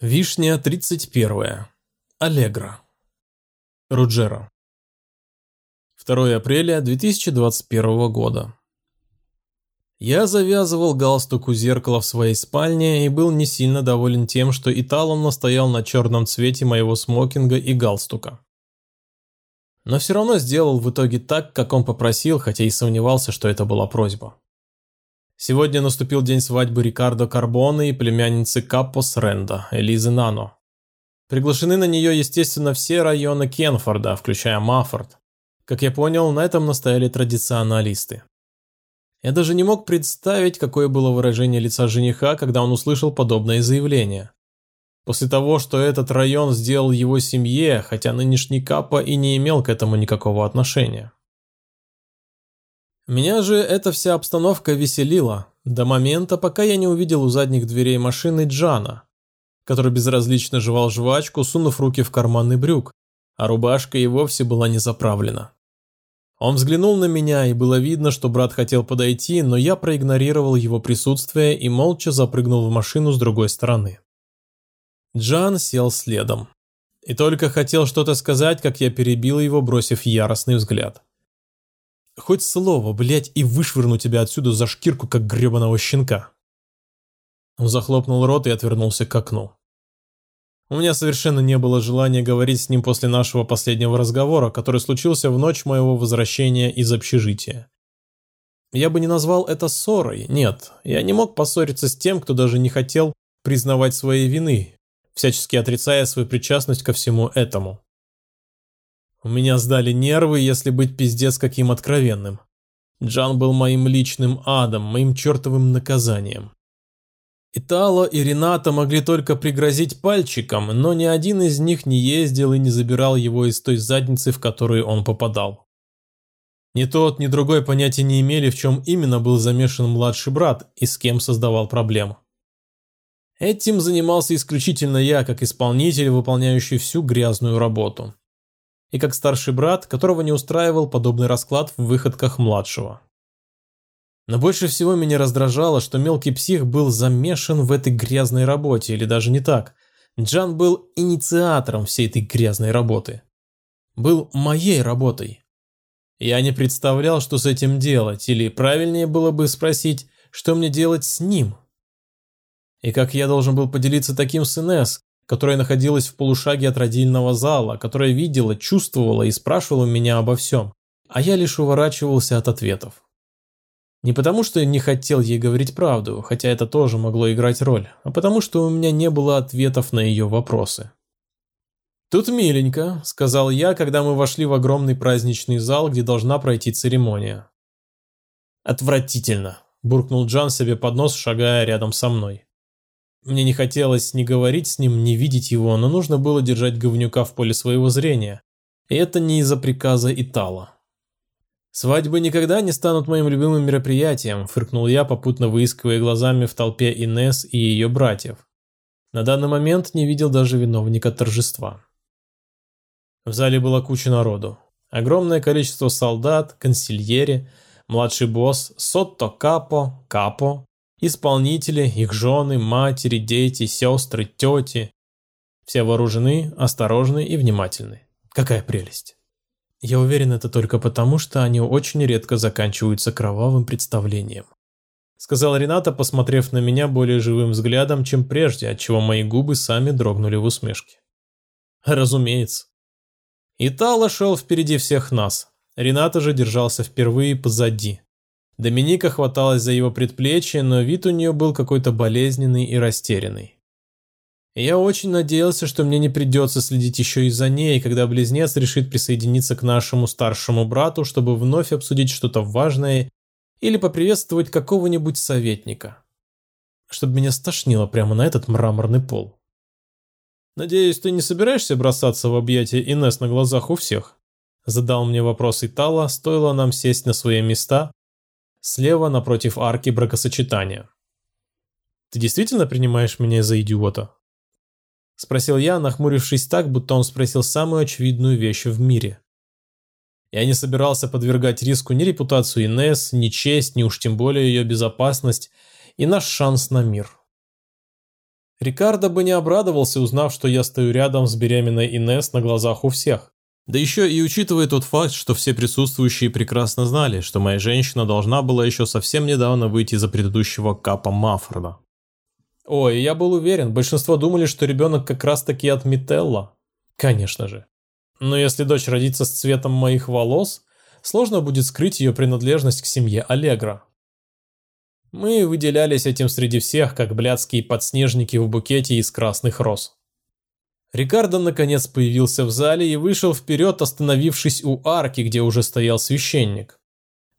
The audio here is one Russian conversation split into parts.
Вишня 31. Аллегра. Руджера. 2 апреля 2021 года. Я завязывал галстук у зеркала в своей спальне и был не сильно доволен тем, что Италон настоял на черном цвете моего смокинга и галстука. Но все равно сделал в итоге так, как он попросил, хотя и сомневался, что это была просьба. Сегодня наступил день свадьбы Рикардо Карбоне и племянницы Каппос Ренда, Элизы Нано. Приглашены на нее, естественно, все районы Кенфорда, включая Маффорд. Как я понял, на этом настояли традиционалисты. Я даже не мог представить, какое было выражение лица жениха, когда он услышал подобное заявление. После того, что этот район сделал его семье, хотя нынешний Каппа и не имел к этому никакого отношения. Меня же эта вся обстановка веселила, до момента, пока я не увидел у задних дверей машины Джана, который безразлично жевал жвачку, сунув руки в карманы брюк, а рубашка и вовсе была не заправлена. Он взглянул на меня, и было видно, что брат хотел подойти, но я проигнорировал его присутствие и молча запрыгнул в машину с другой стороны. Джан сел следом. И только хотел что-то сказать, как я перебил его, бросив яростный взгляд. Хоть слово, блядь, и вышвырну тебя отсюда за шкирку, как гребаного щенка. Он захлопнул рот и отвернулся к окну. У меня совершенно не было желания говорить с ним после нашего последнего разговора, который случился в ночь моего возвращения из общежития. Я бы не назвал это ссорой, нет, я не мог поссориться с тем, кто даже не хотел признавать своей вины, всячески отрицая свою причастность ко всему этому. У меня сдали нервы, если быть пиздец каким откровенным. Джан был моим личным адом, моим чертовым наказанием. Итало и Рената могли только пригрозить пальчиком, но ни один из них не ездил и не забирал его из той задницы, в которую он попадал. Ни тот, ни другой понятия не имели, в чем именно был замешан младший брат и с кем создавал проблему. Этим занимался исключительно я, как исполнитель, выполняющий всю грязную работу и как старший брат, которого не устраивал подобный расклад в выходках младшего. Но больше всего меня раздражало, что мелкий псих был замешан в этой грязной работе, или даже не так. Джан был инициатором всей этой грязной работы. Был моей работой. Я не представлял, что с этим делать, или правильнее было бы спросить, что мне делать с ним. И как я должен был поделиться таким с Инесс, которая находилась в полушаге от родильного зала, которая видела, чувствовала и спрашивала меня обо всем, а я лишь уворачивался от ответов. Не потому, что не хотел ей говорить правду, хотя это тоже могло играть роль, а потому, что у меня не было ответов на ее вопросы. «Тут миленько», – сказал я, когда мы вошли в огромный праздничный зал, где должна пройти церемония. «Отвратительно», – буркнул Джан себе под нос, шагая рядом со мной. Мне не хотелось ни говорить с ним, ни видеть его, но нужно было держать говнюка в поле своего зрения. И это не из-за приказа Итала. «Свадьбы никогда не станут моим любимым мероприятием», – фыркнул я, попутно выискивая глазами в толпе Инес и ее братьев. На данный момент не видел даже виновника торжества. В зале была куча народу. Огромное количество солдат, консильери, младший босс, Сотто Капо, Капо, Исполнители, их жены, матери, дети, сестры, тети. Все вооружены, осторожны и внимательны. Какая прелесть. Я уверен, это только потому, что они очень редко заканчиваются кровавым представлением. Сказал Рената, посмотрев на меня более живым взглядом, чем прежде, отчего мои губы сами дрогнули в усмешке. Разумеется. Итало шел впереди всех нас. Рената же держался впервые позади. Доминика хваталась за его предплечье, но вид у нее был какой-то болезненный и растерянный. Я очень надеялся, что мне не придется следить еще и за ней, когда близнец решит присоединиться к нашему старшему брату, чтобы вновь обсудить что-то важное или поприветствовать какого-нибудь советника. Чтобы меня стошнило прямо на этот мраморный пол. «Надеюсь, ты не собираешься бросаться в объятия Инес на глазах у всех?» Задал мне вопрос Итала, стоило нам сесть на свои места, слева напротив арки бракосочетания. «Ты действительно принимаешь меня за идиота?» Спросил я, нахмурившись так, будто он спросил самую очевидную вещь в мире. Я не собирался подвергать риску ни репутацию Инесс, ни честь, ни уж тем более ее безопасность и наш шанс на мир. Рикардо бы не обрадовался, узнав, что я стою рядом с беременной Инес на глазах у всех. Да еще и учитывая тот факт, что все присутствующие прекрасно знали, что моя женщина должна была еще совсем недавно выйти за предыдущего капа Маффорда. Ой, я был уверен, большинство думали, что ребенок как раз таки от Мителла. Конечно же. Но если дочь родится с цветом моих волос, сложно будет скрыть ее принадлежность к семье Аллегра. Мы выделялись этим среди всех, как блядские подснежники в букете из красных роз. Рикардо наконец появился в зале и вышел вперед, остановившись у арки, где уже стоял священник.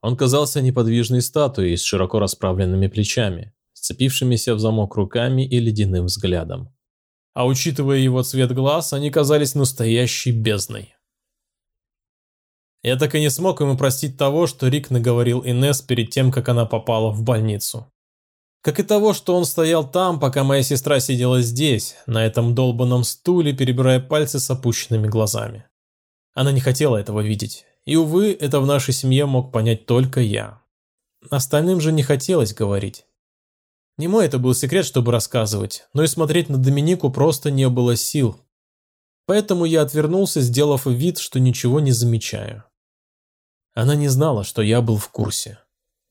Он казался неподвижной статуей с широко расправленными плечами, сцепившимися в замок руками и ледяным взглядом. А учитывая его цвет глаз, они казались настоящей бездной. Я так и не смог ему простить того, что Рик наговорил Инес перед тем, как она попала в больницу. Как и того, что он стоял там, пока моя сестра сидела здесь, на этом долбанном стуле, перебирая пальцы с опущенными глазами. Она не хотела этого видеть. И, увы, это в нашей семье мог понять только я. Остальным же не хотелось говорить. Не мой это был секрет, чтобы рассказывать, но и смотреть на Доминику просто не было сил. Поэтому я отвернулся, сделав вид, что ничего не замечаю. Она не знала, что я был в курсе.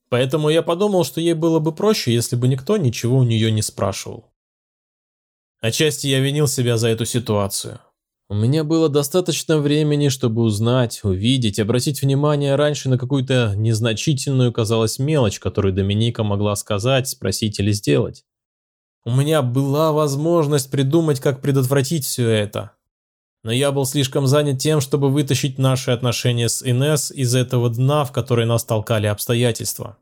Поэтому я подумал, что ей было бы проще, если бы никто ничего у нее не спрашивал. Отчасти я винил себя за эту ситуацию. У меня было достаточно времени, чтобы узнать, увидеть, обратить внимание раньше на какую-то незначительную, казалось, мелочь, которую Доминика могла сказать, спросить или сделать. У меня была возможность придумать, как предотвратить все это но я был слишком занят тем, чтобы вытащить наши отношения с Инес из этого дна, в который нас толкали обстоятельства.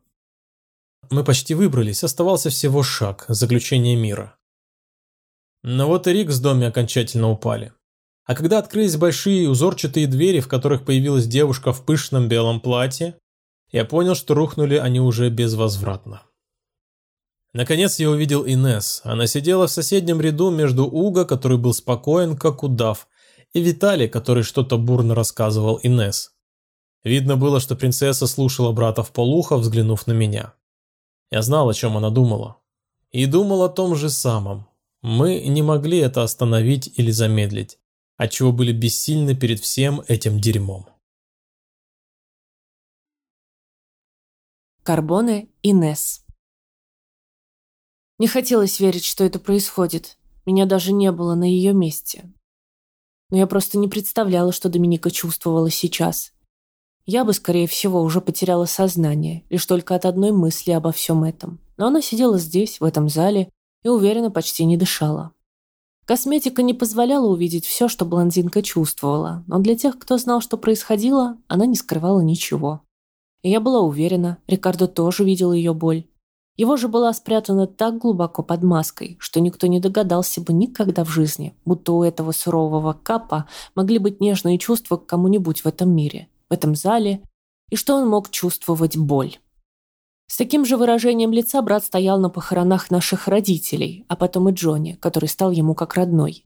Мы почти выбрались, оставался всего шаг, заключение мира. Но вот и Рик с доме окончательно упали. А когда открылись большие узорчатые двери, в которых появилась девушка в пышном белом платье, я понял, что рухнули они уже безвозвратно. Наконец я увидел Инес. Она сидела в соседнем ряду между Уго, который был спокоен, как удав, и Виталий, который что-то бурно рассказывал Инес. Видно было, что принцесса слушала брата в полухо, взглянув на меня. Я знал, о чем она думала. И думал о том же самом. Мы не могли это остановить или замедлить, отчего были бессильны перед всем этим дерьмом. Карбоне Инес Не хотелось верить, что это происходит. Меня даже не было на ее месте но я просто не представляла, что Доминика чувствовала сейчас. Я бы, скорее всего, уже потеряла сознание, лишь только от одной мысли обо всем этом. Но она сидела здесь, в этом зале, и уверенно почти не дышала. Косметика не позволяла увидеть все, что блондинка чувствовала, но для тех, кто знал, что происходило, она не скрывала ничего. И я была уверена, Рикардо тоже видел ее боль. Его же была спрятана так глубоко под маской, что никто не догадался бы никогда в жизни, будто у этого сурового капа могли быть нежные чувства к кому-нибудь в этом мире, в этом зале, и что он мог чувствовать боль. С таким же выражением лица брат стоял на похоронах наших родителей, а потом и Джонни, который стал ему как родной.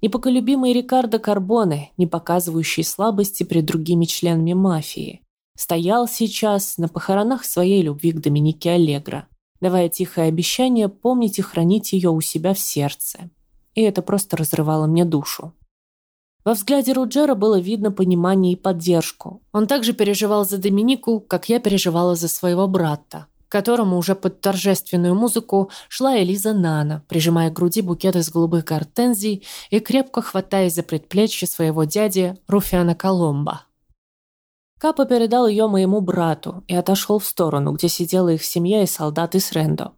Непоколюбимый Рикардо Карбоне, не показывающий слабости перед другими членами мафии, стоял сейчас на похоронах своей любви к Доминике Аллегро, давая тихое обещание помнить и хранить ее у себя в сердце. И это просто разрывало мне душу. Во взгляде Руджера было видно понимание и поддержку. Он также переживал за Доминику, как я переживала за своего брата, которому уже под торжественную музыку шла Элиза Нана, прижимая к груди букет из голубых гортензий и крепко хватаясь за предплечье своего дяди Руфиана Коломба. Капа передал ее моему брату и отошел в сторону, где сидела их семья и солдаты с Рендо.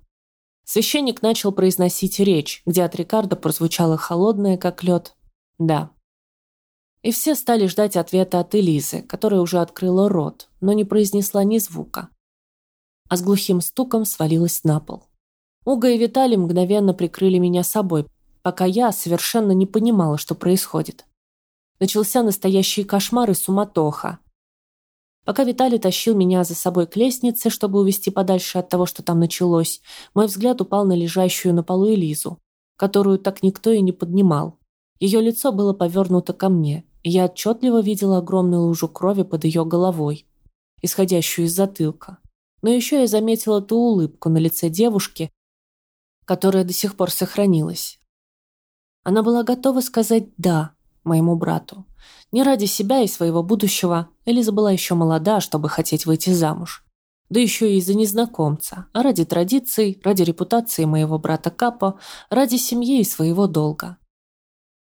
Священник начал произносить речь, где от Рикардо прозвучало холодное, как лед «да». И все стали ждать ответа от Элизы, которая уже открыла рот, но не произнесла ни звука. А с глухим стуком свалилась на пол. Уга и Виталий мгновенно прикрыли меня собой, пока я совершенно не понимала, что происходит. Начался настоящий кошмар и суматоха. Пока Виталий тащил меня за собой к лестнице, чтобы увести подальше от того, что там началось, мой взгляд упал на лежащую на полу Элизу, которую так никто и не поднимал. Ее лицо было повернуто ко мне, и я отчетливо видела огромную лужу крови под ее головой, исходящую из затылка. Но еще я заметила ту улыбку на лице девушки, которая до сих пор сохранилась. Она была готова сказать «да» моему брату. Не ради себя и своего будущего, Элиза была еще молода, чтобы хотеть выйти замуж. Да еще и из-за незнакомца, а ради традиций, ради репутации моего брата Капо, ради семьи и своего долга.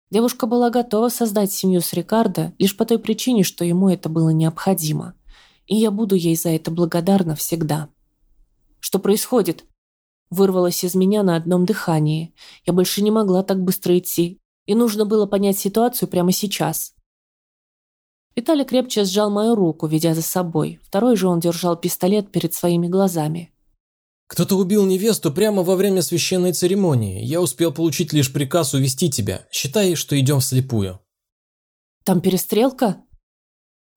Девушка была готова создать семью с Рикардо лишь по той причине, что ему это было необходимо. И я буду ей за это благодарна всегда. Что происходит? Вырвалось из меня на одном дыхании. Я больше не могла так быстро идти. И нужно было понять ситуацию прямо сейчас. Виталий крепче сжал мою руку, ведя за собой. Второй же он держал пистолет перед своими глазами. «Кто-то убил невесту прямо во время священной церемонии. Я успел получить лишь приказ увести тебя. Считай, что идем вслепую». «Там перестрелка?»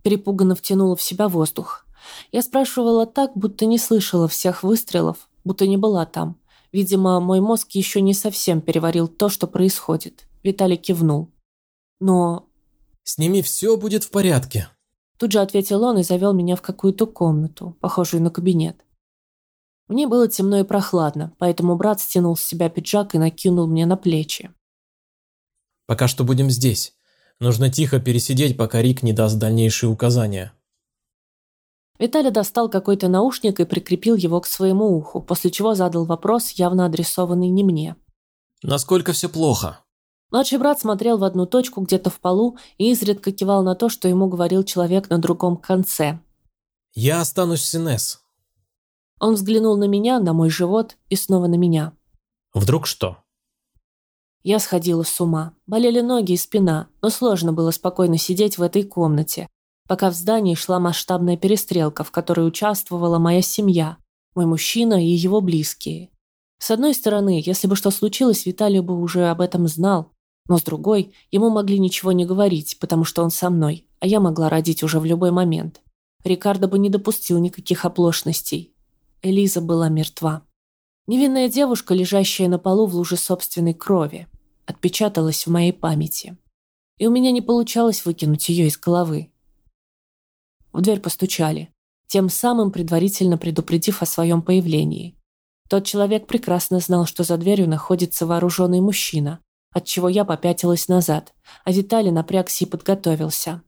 Перепуганно втянула в себя воздух. Я спрашивала так, будто не слышала всех выстрелов, будто не была там. Видимо, мой мозг еще не совсем переварил то, что происходит. Виталий кивнул. «Но с ними все будет в порядке. Тут же ответил он и завел меня в какую-то комнату, похожую на кабинет. Мне было темно и прохладно, поэтому брат стянул с себя пиджак и накинул мне на плечи. «Пока что будем здесь. Нужно тихо пересидеть, пока Рик не даст дальнейшие указания». Виталий достал какой-то наушник и прикрепил его к своему уху, после чего задал вопрос, явно адресованный не мне. «Насколько все плохо?» Младший брат смотрел в одну точку где-то в полу и изредка кивал на то, что ему говорил человек на другом конце. «Я останусь с Инесс». Он взглянул на меня, на мой живот и снова на меня. «Вдруг что?» Я сходила с ума. Болели ноги и спина, но сложно было спокойно сидеть в этой комнате, пока в здании шла масштабная перестрелка, в которой участвовала моя семья, мой мужчина и его близкие. С одной стороны, если бы что случилось, Виталий бы уже об этом знал, но с другой, ему могли ничего не говорить, потому что он со мной, а я могла родить уже в любой момент. Рикардо бы не допустил никаких оплошностей. Элиза была мертва. Невинная девушка, лежащая на полу в луже собственной крови, отпечаталась в моей памяти. И у меня не получалось выкинуть ее из головы. В дверь постучали, тем самым предварительно предупредив о своем появлении. Тот человек прекрасно знал, что за дверью находится вооруженный мужчина, отчего я попятилась назад, а Виталий напрягся и подготовился.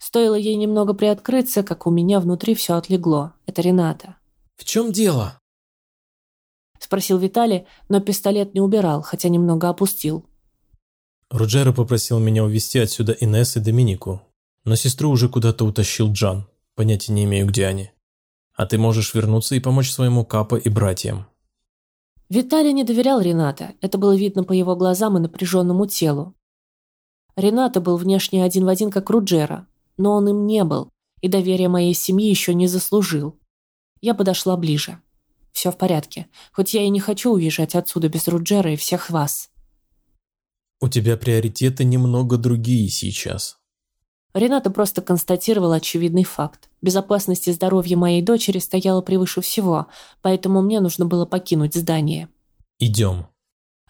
Стоило ей немного приоткрыться, как у меня внутри все отлегло. Это Рената. «В чем дело?» Спросил Виталий, но пистолет не убирал, хотя немного опустил. Руджеро попросил меня увезти отсюда Инесс и Доминику, но сестру уже куда-то утащил Джан. Понятия не имею, где они. А ты можешь вернуться и помочь своему Капо и братьям. Виталий не доверял Рената, это было видно по его глазам и напряженному телу. Рената был внешне один в один, как Руджера, но он им не был, и доверия моей семьи еще не заслужил. Я подошла ближе. Все в порядке, хоть я и не хочу уезжать отсюда без Руджера и всех вас. У тебя приоритеты немного другие сейчас. Рената просто констатировала очевидный факт. Безопасность и здоровье моей дочери стояло превыше всего, поэтому мне нужно было покинуть здание. «Идем».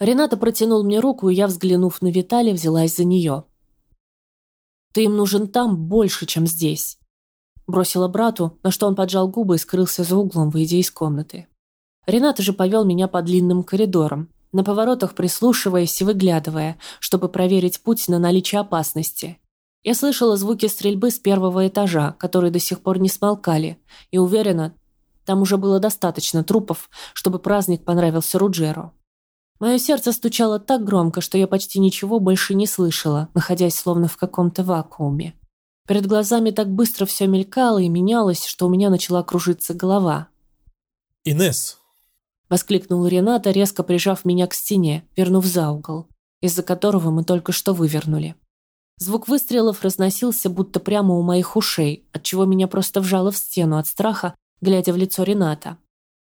Рената протянул мне руку, и я, взглянув на Виталия, взялась за нее. «Ты им нужен там больше, чем здесь», – бросила брату, на что он поджал губы и скрылся за углом, выйдя из комнаты. Рената же повел меня по длинным коридорам, на поворотах прислушиваясь и выглядывая, чтобы проверить путь на наличие опасности – я слышала звуки стрельбы с первого этажа, которые до сих пор не смолкали, и уверена, там уже было достаточно трупов, чтобы праздник понравился Руджеру. Мое сердце стучало так громко, что я почти ничего больше не слышала, находясь словно в каком-то вакууме. Перед глазами так быстро все мелькало и менялось, что у меня начала кружиться голова. «Инесс!» – воскликнул Рената, резко прижав меня к стене, вернув за угол, из-за которого мы только что вывернули. Звук выстрелов разносился будто прямо у моих ушей, отчего меня просто вжало в стену от страха, глядя в лицо Рената.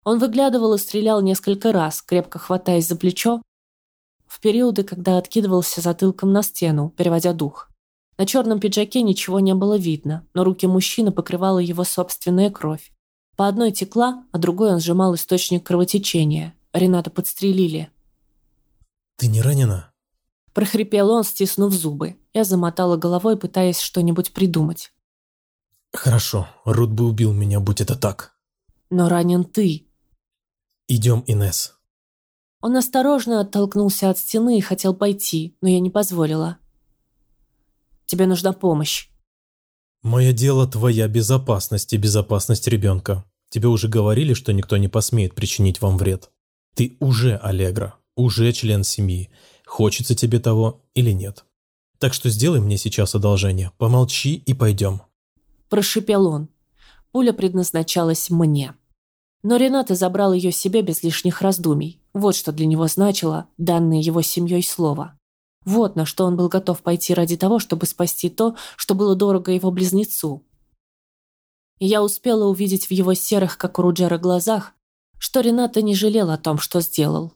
Он выглядывал и стрелял несколько раз, крепко хватаясь за плечо, в периоды, когда откидывался затылком на стену, переводя дух. На черном пиджаке ничего не было видно, но руки мужчины покрывала его собственная кровь. По одной текла, а другой он сжимал источник кровотечения. Рената подстрелили. «Ты не ранена?» Прохрипел он, стиснув зубы. Я замотала головой, пытаясь что-нибудь придумать. «Хорошо, Рут бы убил меня, будь это так». «Но ранен ты». «Идем, Инес. Он осторожно оттолкнулся от стены и хотел пойти, но я не позволила. «Тебе нужна помощь». «Мое дело твоя безопасность и безопасность ребенка. Тебе уже говорили, что никто не посмеет причинить вам вред. Ты уже Аллегра, уже член семьи. Хочется тебе того или нет. Так что сделай мне сейчас одолжение, помолчи и пойдем». Прошипел он. Пуля предназначалась мне. Но Рената забрал ее себе без лишних раздумий. Вот что для него значило данное его семьей слово. Вот на что он был готов пойти ради того, чтобы спасти то, что было дорого его близнецу. И я успела увидеть в его серых, как у Руджера, глазах, что Рената не жалел о том, что сделал.